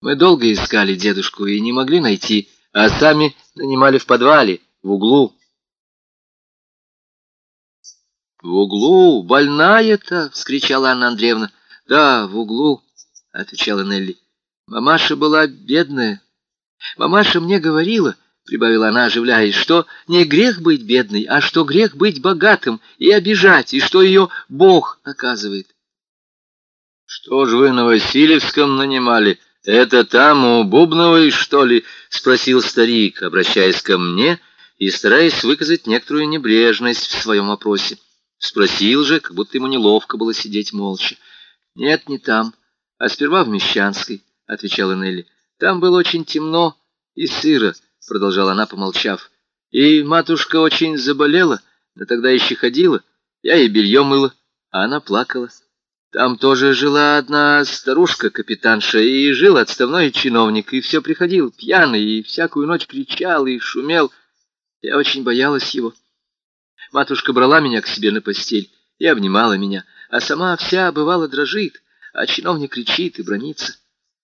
Мы долго искали дедушку и не могли найти, а сами нанимали в подвале, в углу. «В углу? Больная-то!» — вскричала Анна Андреевна. «Да, в углу», — отвечала Нелли. «Мамаша была бедная. Мамаша мне говорила, — прибавила она, оживляясь, — что не грех быть бедной, а что грех быть богатым и обижать, и что ее Бог наказывает». «Что ж вы на Васильевском нанимали?» «Это там, у Бубновой, что ли?» — спросил старик, обращаясь ко мне и стараясь выказать некоторую небрежность в своем вопросе. Спросил же, как будто ему неловко было сидеть молча. «Нет, не там, а сперва в Мещанской», — отвечала Нелли. «Там было очень темно и сыро», — продолжала она, помолчав. «И матушка очень заболела, но тогда еще ходила. Я ей белье мыла, а она плакала». Там тоже жила одна старушка-капитанша, и жил отставной чиновник, и все приходил пьяный, и всякую ночь кричал и шумел. Я очень боялась его. Матушка брала меня к себе на постель и обнимала меня, а сама вся, бывало, дрожит, а чиновник кричит и бронится.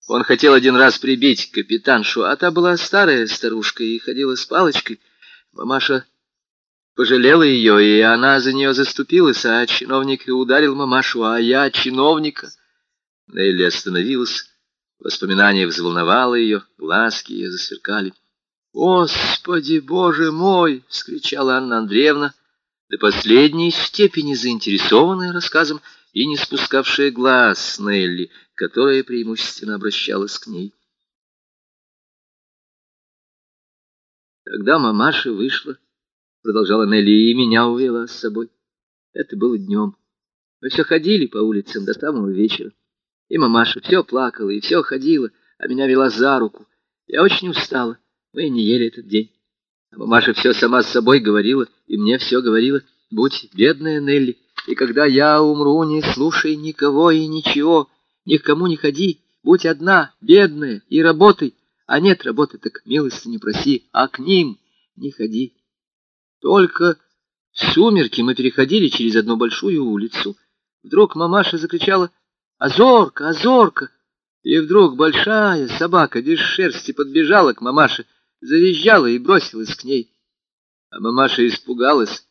Он хотел один раз прибить капитаншу, а та была старая старушка и ходила с палочкой. Мамаша пожалела ее, и она за нее заступилась, а чиновник и ударил мамашу, а я чиновника. Нелли остановилась, воспоминание взволновало ее, глазки ее засверкали. «Господи, Боже мой!» — вскричала Анна Андреевна, до последней степени заинтересованная рассказом и не спускавшая глаз с Нелли, которая преимущественно обращалась к ней. Тогда мамаша вышла продолжала Нелли, и меня увела с собой. Это было днем. Мы все ходили по улицам до самого вечера. И мамаша все плакала и все ходила, а меня вела за руку. Я очень устала. Мы не ели этот день. А мамаша все сама с собой говорила, и мне все говорила. Будь бедная, Нелли, и когда я умру, не слушай никого и ничего, ни к кому не ходи, будь одна, бедная, и работай. А нет работы, так милости не проси, а к ним не ходи. Только в сумерки мы переходили через одну большую улицу. Вдруг мамаша закричала «Азорка! Азорка!» И вдруг большая собака без шерсти подбежала к мамаше, завизжала и бросилась к ней. А мамаша испугалась,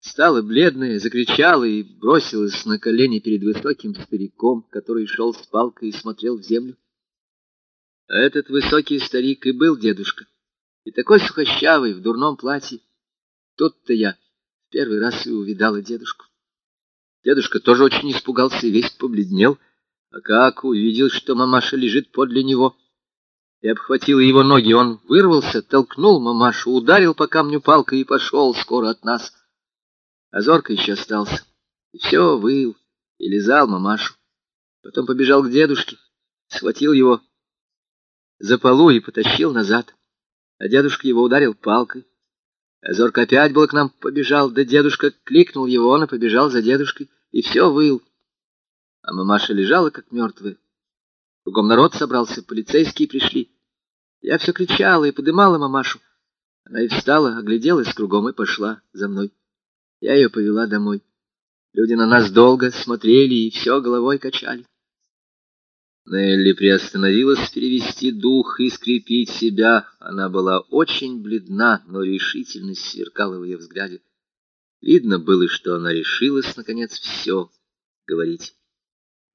стала бледная, закричала и бросилась на колени перед высоким стариком, который шел с палкой и смотрел в землю. А этот высокий старик и был дедушка, и такой сухощавый, в дурном платье. Тут-то я в первый раз и увидала дедушку. Дедушка тоже очень испугался и весь побледнел, а как увидел, что мамаша лежит подле него, и обхватила его ноги, он вырвался, толкнул мамашу, ударил по камню палкой и пошел скоро от нас. А Зорка еще остался, и все выл, и лизал мамашу. Потом побежал к дедушке, схватил его за полу и потащил назад, а дедушка его ударил палкой. Зорко опять был к нам побежал, да дедушка кликнул его, он и побежал за дедушкой, и все выл. А мамаша лежала, как мертвая. Кругом народ собрался, полицейские пришли. Я все кричала и подымала мамашу. Она и встала, огляделась кругом и пошла за мной. Я ее повела домой. Люди на нас долго смотрели и все головой качали. Нелли приостановилась перевести дух и скрепить себя. Она была очень бледна, но решительность сверкала в ее взгляде. Видно было, что она решилась, наконец, все говорить.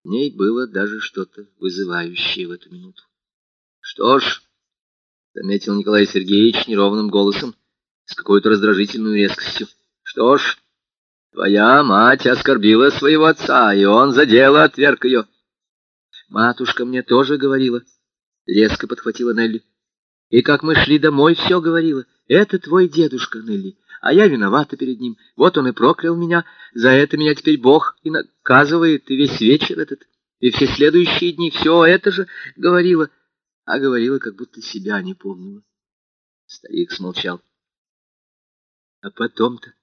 В ней было даже что-то вызывающее в эту минуту. — Что ж, — заметил Николай Сергеевич неровным голосом, с какой-то раздражительной резкостью, — что ж, твоя мать оскорбила своего отца, и он за дело отверг ее. Матушка мне тоже говорила, — резко подхватила Нелли. И как мы шли домой, все говорила. Это твой дедушка, Нелли, а я виновата перед ним. Вот он и проклял меня. За это меня теперь Бог и наказывает, и весь вечер этот, и все следующие дни все это же говорила. А говорила, как будто себя не помнила. Старик смолчал. А потом-то,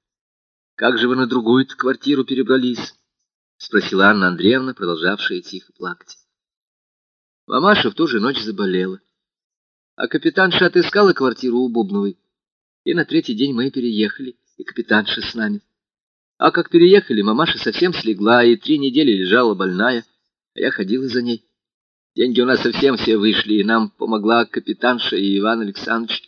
как же вы на другую квартиру перебрались? — спросила Анна Андреевна, продолжавшая тихо плакать. Мамаша в ту же ночь заболела. А капитанша отыскала квартиру у Бубновой. И на третий день мы переехали, и капитанша с нами. А как переехали, мамаша совсем слегла, и три недели лежала больная, а я ходила за ней. Деньги у нас совсем все вышли, и нам помогла капитанша и Иван Александрович.